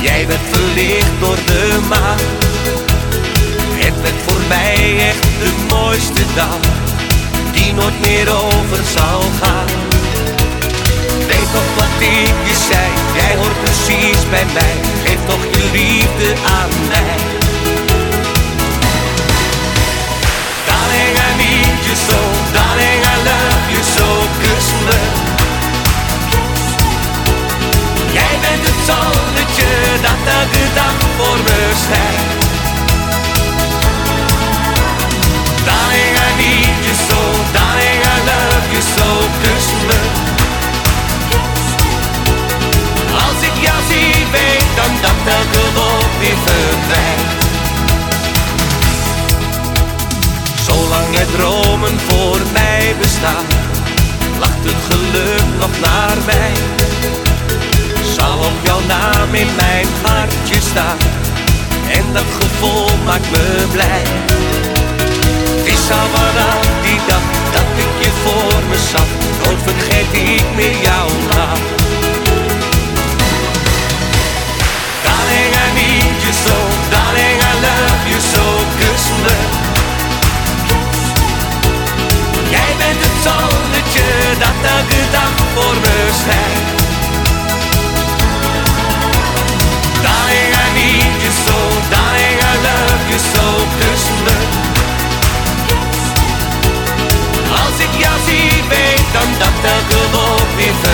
Jij werd verlicht door de maan. Het werd voor mij echt de mooiste dag, die nooit meer over zal gaan. Weet toch wat ik je zei, jij hoort precies bij mij. Geef toch je liefde aan mij. Dat elke dag voor me schijnt. Darling, I need you so, darling, I love you so, kus me. Als ik jou zie, weet dan dat elke wolk weer verdwijnt. Zolang er dromen voor mij bestaan, lacht het geluk nog naar mij. Zal op jouw naam in mijn hartje staan, en dat gevoel maakt me blij. Is al this